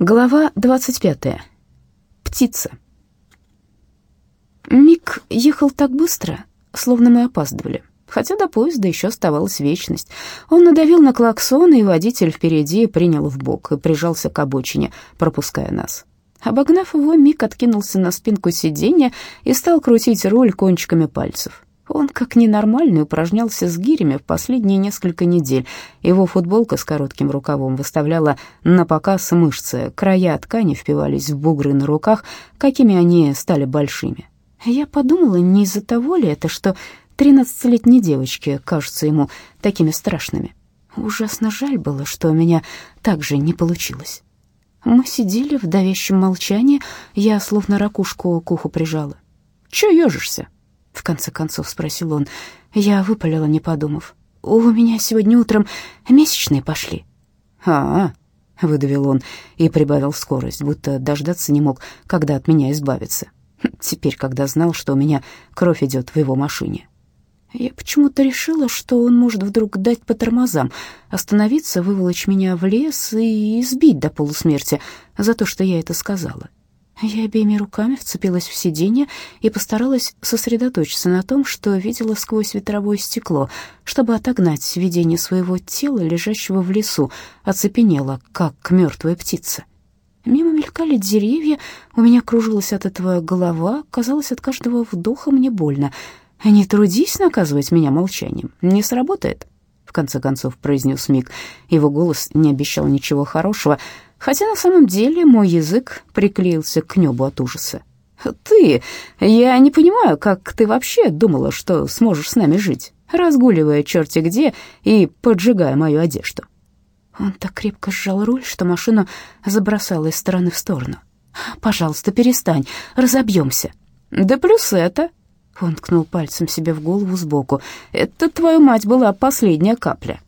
Глава 25. Птица. Мик ехал так быстро, словно мы опаздывали. Хотя до поезда еще оставалась вечность. Он надавил на клаксон, и водитель впереди принял в бок и прижался к обочине, пропуская нас. Обогнав его, Мик откинулся на спинку сиденья и стал крутить руль кончиками пальцев. Он, как ненормальный, упражнялся с гирями в последние несколько недель. Его футболка с коротким рукавом выставляла на показ мышцы, края ткани впивались в бугры на руках, какими они стали большими. Я подумала, не из-за того ли это, что тринадцатилетние девочки кажутся ему такими страшными. Ужасно жаль было, что у меня так же не получилось. Мы сидели в давящем молчании, я словно ракушку к уху прижала. «Чё ёжишься?» В конце концов спросил он. Я выпалила, не подумав. У меня сегодня утром месячные пошли. А, -а, -а выдавил он и прибавил скорость, будто дождаться не мог, когда от меня избавиться. Теперь, когда знал, что у меня кровь идет в его машине. Я почему-то решила, что он может вдруг дать по тормозам, остановиться, выволочь меня в лес и избить до полусмерти за то, что я это сказала. Я обеими руками вцепилась в сиденье и постаралась сосредоточиться на том, что видела сквозь ветровое стекло, чтобы отогнать видение своего тела, лежащего в лесу, оцепенела, как мертвая птица. Мимо мелькали деревья, у меня кружилась от этого голова, казалось, от каждого вдоха мне больно. «Не трудись наказывать меня молчанием, не сработает», — в конце концов произнес Мик. Его голос не обещал ничего хорошего, — хотя на самом деле мой язык приклеился к небу от ужаса. «Ты, я не понимаю, как ты вообще думала, что сможешь с нами жить, разгуливая черти где и поджигая мою одежду?» Он так крепко сжал руль, что машину забросало из стороны в сторону. «Пожалуйста, перестань, разобьемся». «Да плюс это...» Он ткнул пальцем себе в голову сбоку. «Это, твою мать, была последняя капля».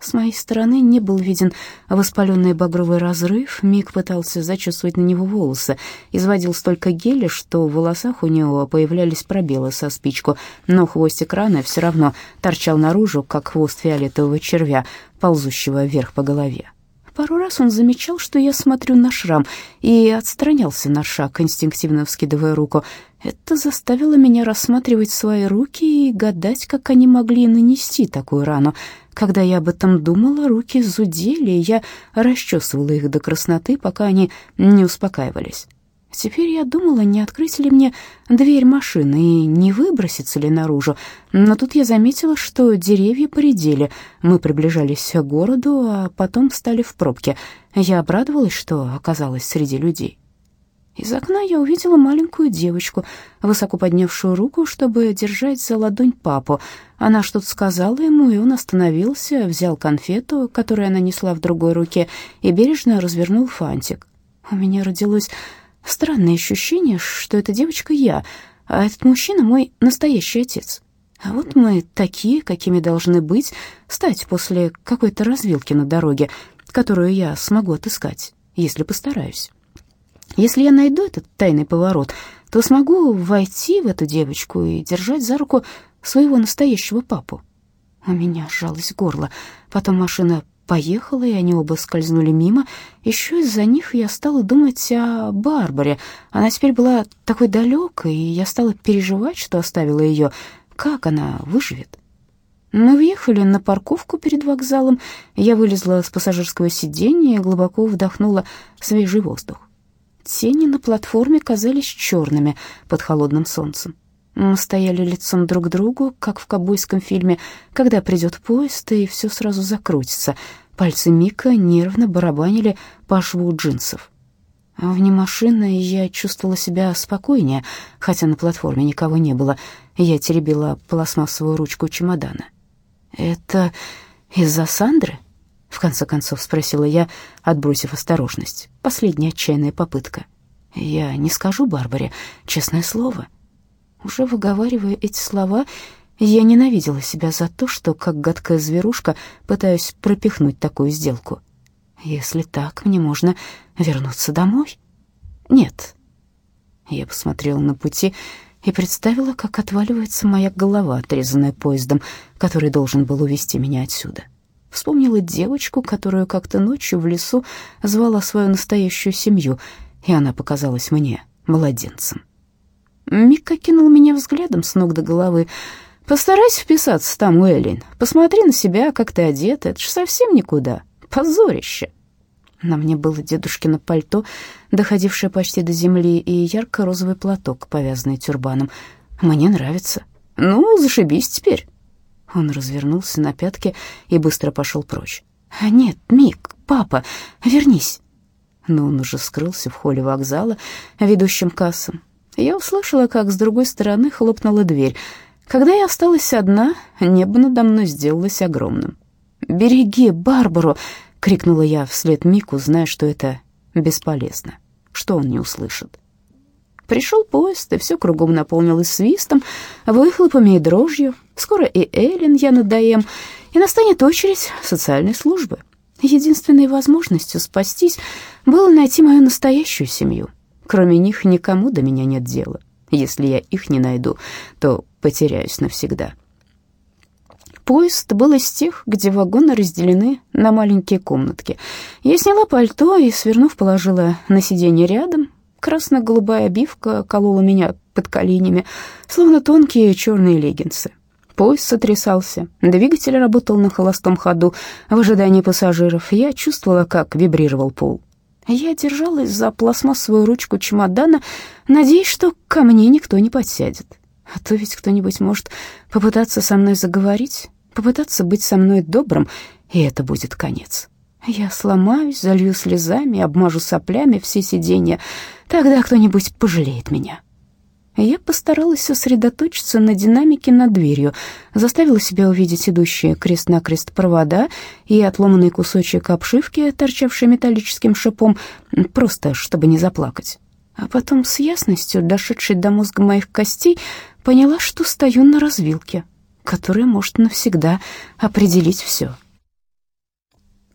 С моей стороны не был виден воспаленный багровый разрыв. Мик пытался зачесывать на него волосы. Изводил столько геля, что в волосах у него появлялись пробелы со спичку, но хвостик раны все равно торчал наружу, как хвост фиолетового червя, ползущего вверх по голове. Пару раз он замечал, что я смотрю на шрам, и отстранялся на шаг, инстинктивно вскидывая руку. Это заставило меня рассматривать свои руки и гадать, как они могли нанести такую рану. Когда я об этом думала, руки зудели, и я расчесывала их до красноты, пока они не успокаивались. Теперь я думала, не открыть ли мне дверь машины и не выброситься ли наружу. Но тут я заметила, что деревья поредели. Мы приближались к городу, а потом встали в пробке. Я обрадовалась, что оказалась среди людей. Из окна я увидела маленькую девочку, высоко поднявшую руку, чтобы держать за ладонь папу. Она что-то сказала ему, и он остановился, взял конфету, которую она несла в другой руке, и бережно развернул фантик. У меня родилось странное ощущение, что эта девочка я, а этот мужчина мой настоящий отец. А вот мы такие, какими должны быть, стать после какой-то развилки на дороге, которую я смогу отыскать, если постараюсь. Если я найду этот тайный поворот, то смогу войти в эту девочку и держать за руку своего настоящего папу. У меня сжалось горло. Потом машина поехала, и они оба скользнули мимо. Еще из-за них я стала думать о Барбаре. Она теперь была такой далекой, и я стала переживать, что оставила ее. Как она выживет? Мы въехали на парковку перед вокзалом. Я вылезла с пассажирского сиденья и глубоко вдохнула свежий воздух. Тени на платформе казались черными под холодным солнцем. Мы стояли лицом друг к другу, как в кобойском фильме, когда придет поезд, и все сразу закрутится. Пальцы Мика нервно барабанили по шву джинсов. Вне машины я чувствовала себя спокойнее, хотя на платформе никого не было. Я теребила пластмассовую ручку чемодана. «Это из-за Сандры?» В конце концов спросила я, отбросив осторожность. Последняя отчаянная попытка. Я не скажу Барбаре, честное слово. Уже выговаривая эти слова, я ненавидела себя за то, что, как гадкая зверушка, пытаюсь пропихнуть такую сделку. Если так, мне можно вернуться домой? Нет. Я посмотрела на пути и представила, как отваливается моя голова, отрезанная поездом, который должен был увезти меня отсюда. Вспомнила девочку, которую как-то ночью в лесу звала свою настоящую семью, и она показалась мне младенцем. Мик окинул меня взглядом с ног до головы. «Постарайся вписаться там, Уэллин. Посмотри на себя, как ты одета. Это ж совсем никуда. Позорище!» На мне было дедушкино пальто, доходившее почти до земли, и ярко-розовый платок, повязанный тюрбаном. «Мне нравится. Ну, зашибись теперь». Он развернулся на пятки и быстро пошел прочь. «А «Нет, Мик, папа, вернись!» Но он уже скрылся в холле вокзала, ведущем кассам. Я услышала, как с другой стороны хлопнула дверь. Когда я осталась одна, небо надо мной сделалось огромным. «Береги Барбару!» — крикнула я вслед Мику, зная, что это бесполезно, что он не услышит. Пришел поезд, и все кругом наполнилось свистом, выхлопами и дрожью. Скоро и Эллен я надоем, и настанет очередь социальной службы. Единственной возможностью спастись было найти мою настоящую семью. Кроме них никому до меня нет дела. Если я их не найду, то потеряюсь навсегда. Поезд был из тех, где вагоны разделены на маленькие комнатки. Я сняла пальто и, свернув, положила на сиденье рядом, Красно-голубая обивка колола меня под коленями, словно тонкие черные леггинсы. Поезд сотрясался, двигатель работал на холостом ходу в ожидании пассажиров. Я чувствовала, как вибрировал пол. Я держалась за пластмассовую ручку чемодана, надеясь, что ко мне никто не подсядет. А то ведь кто-нибудь может попытаться со мной заговорить, попытаться быть со мной добрым, и это будет конец. Я сломаюсь, залью слезами, обмажу соплями все сиденья. Тогда кто-нибудь пожалеет меня. Я постаралась сосредоточиться на динамике над дверью, заставила себя увидеть идущие крест-накрест провода и отломанный кусочек обшивки, торчавший металлическим шипом, просто чтобы не заплакать. А потом с ясностью, дошедшей до мозга моих костей, поняла, что стою на развилке, которая может навсегда определить все.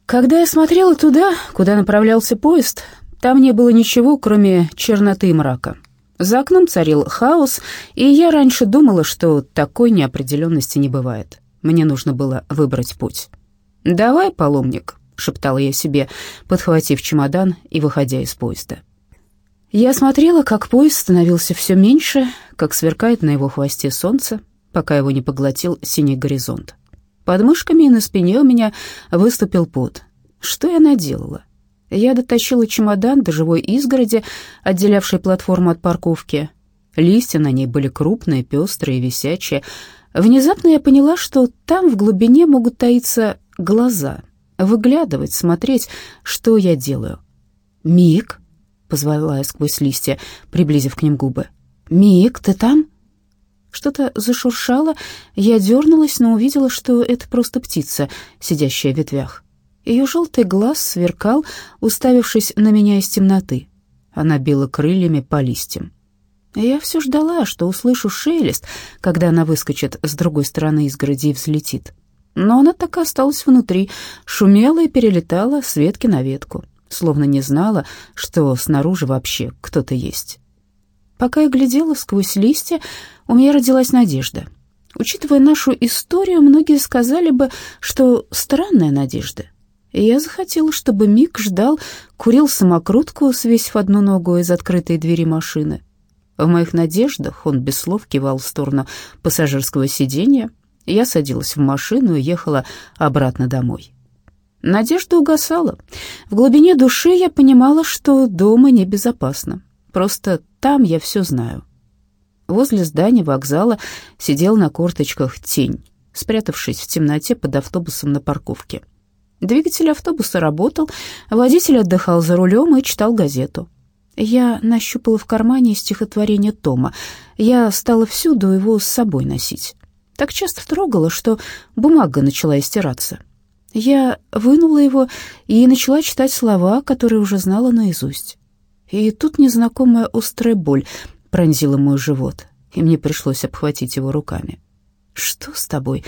Когда я смотрела туда, куда направлялся поезд, там не было ничего, кроме черноты и мрака. За окном царил хаос, и я раньше думала, что такой неопределенности не бывает. Мне нужно было выбрать путь. «Давай, паломник», — шептала я себе, подхватив чемодан и выходя из поезда. Я смотрела, как поезд становился все меньше, как сверкает на его хвосте солнце, пока его не поглотил синий горизонт. Под мышками и на спине у меня выступил пот. Что я наделала? Я дотащила чемодан до живой изгороди, отделявшей платформу от парковки. Листья на ней были крупные, пестрые, висячие. Внезапно я поняла, что там в глубине могут таиться глаза, выглядывать, смотреть, что я делаю. «Мик», — позвала я сквозь листья, приблизив к ним губы. «Мик, ты там?» Что-то зашуршало, я дернулась, но увидела, что это просто птица, сидящая в ветвях. Ее желтый глаз сверкал, уставившись на меня из темноты. Она била крыльями по листьям. Я все ждала, что услышу шелест, когда она выскочит с другой стороны изгороди и взлетит. Но она так и осталась внутри, шумела и перелетала с ветки на ветку, словно не знала, что снаружи вообще кто-то есть. Пока я глядела сквозь листья, у меня родилась надежда. Учитывая нашу историю, многие сказали бы, что странная надежда. И я захотела, чтобы Мик ждал, курил самокрутку, свесив одну ногу из открытой двери машины. В моих надеждах он без слов кивал в сторону пассажирского сиденья. Я садилась в машину и ехала обратно домой. Надежда угасала. В глубине души я понимала, что дома небезопасно. Просто там я все знаю. Возле здания вокзала сидел на корточках тень, спрятавшись в темноте под автобусом на парковке. Двигатель автобуса работал, водитель отдыхал за рулем и читал газету. Я нащупала в кармане стихотворение Тома. Я стала всюду его с собой носить. Так часто трогала, что бумага начала истираться. Я вынула его и начала читать слова, которые уже знала наизусть. И тут незнакомая острая боль пронзила мой живот, и мне пришлось обхватить его руками. «Что с тобой?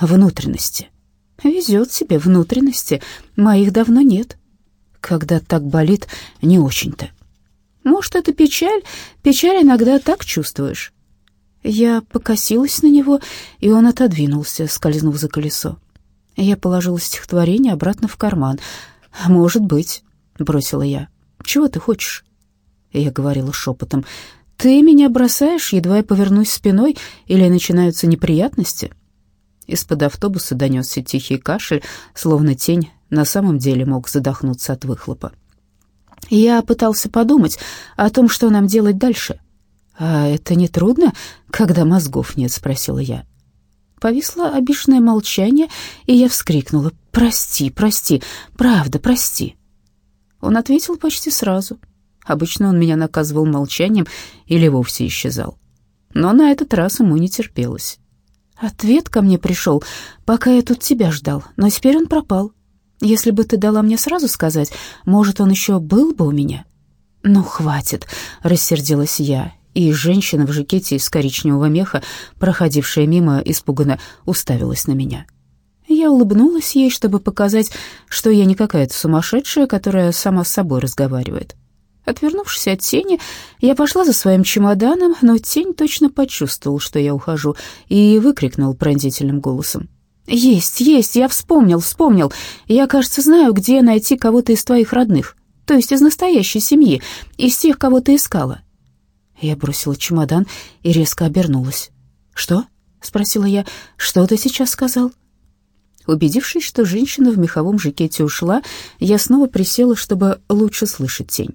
Внутренности?» «Везет себе внутренности, моих давно нет». «Когда так болит, не очень-то». «Может, это печаль? Печаль иногда так чувствуешь». Я покосилась на него, и он отодвинулся, скользнув за колесо. Я положила стихотворение обратно в карман. «Может быть», — бросила я. «Чего ты хочешь?» Я говорила шепотом. «Ты меня бросаешь, едва я повернусь спиной, или начинаются неприятности?» Из-под автобуса донесся тихий кашель, словно тень на самом деле мог задохнуться от выхлопа. Я пытался подумать о том, что нам делать дальше. «А это не трудно, когда мозгов нет?» — спросила я. Повисло обиженное молчание, и я вскрикнула «Прости, прости, правда, прости». Он ответил почти сразу. Обычно он меня наказывал молчанием или вовсе исчезал. Но на этот раз ему не терпелось. Ответ ко мне пришел, пока я тут тебя ждал, но теперь он пропал. Если бы ты дала мне сразу сказать, может, он еще был бы у меня?» «Ну, хватит», — рассердилась я, и женщина в жакете из коричневого меха, проходившая мимо, испуганно уставилась на меня. Я улыбнулась ей, чтобы показать, что я не какая-то сумасшедшая, которая сама с собой разговаривает. Отвернувшись от тени, я пошла за своим чемоданом, но тень точно почувствовал, что я ухожу, и выкрикнул пронзительным голосом. «Есть, есть, я вспомнил, вспомнил. Я, кажется, знаю, где найти кого-то из твоих родных, то есть из настоящей семьи, из тех, кого ты искала». Я бросила чемодан и резко обернулась. «Что?» — спросила я. «Что ты сейчас сказал?» Убедившись, что женщина в меховом жакете ушла, я снова присела, чтобы лучше слышать тень.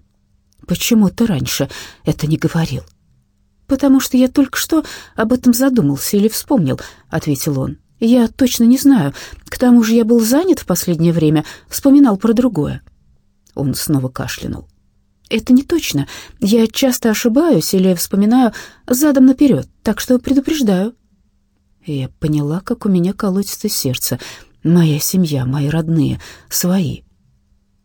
«Почему ты раньше это не говорил?» «Потому что я только что об этом задумался или вспомнил», — ответил он. Я точно не знаю. К тому же я был занят в последнее время, вспоминал про другое. Он снова кашлянул. Это не точно. Я часто ошибаюсь или вспоминаю задом наперед, так что предупреждаю. Я поняла, как у меня колотится сердце. Моя семья, мои родные, свои.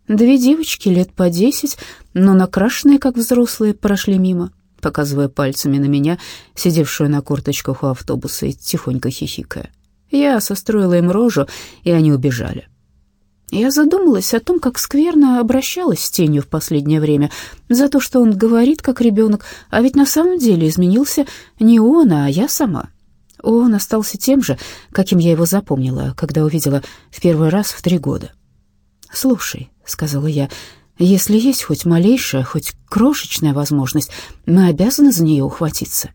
Две девочки лет по десять, но накрашенные, как взрослые, прошли мимо, показывая пальцами на меня, сидевшую на корточках у автобуса и тихонько хихикая. Я состроила им рожу, и они убежали. Я задумалась о том, как скверно обращалась с тенью в последнее время, за то, что он говорит, как ребенок, а ведь на самом деле изменился не он, а я сама. Он остался тем же, каким я его запомнила, когда увидела в первый раз в три года. «Слушай», — сказала я, — «если есть хоть малейшая, хоть крошечная возможность, мы обязаны за нее ухватиться.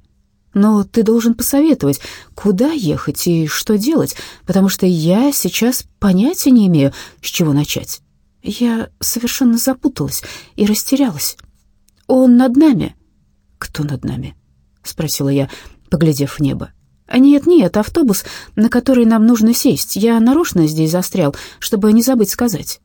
Но ты должен посоветовать, куда ехать и что делать, потому что я сейчас понятия не имею, с чего начать. Я совершенно запуталась и растерялась. Он над нами. Кто над нами? спросила я, поглядев в небо. «Нет, нет, автобус, на который нам нужно сесть. Я нарочно здесь застрял, чтобы не забыть сказать».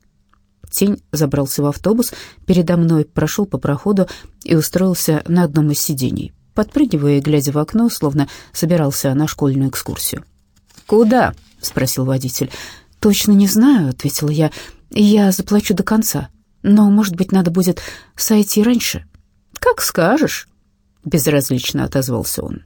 Тень забрался в автобус, передо мной прошел по проходу и устроился на одном из сидений подпрыгивая и глядя в окно, словно собирался на школьную экскурсию. «Куда?» — спросил водитель. «Точно не знаю», — ответила я. «Я заплачу до конца. Но, может быть, надо будет сойти раньше». «Как скажешь», — безразлично отозвался он.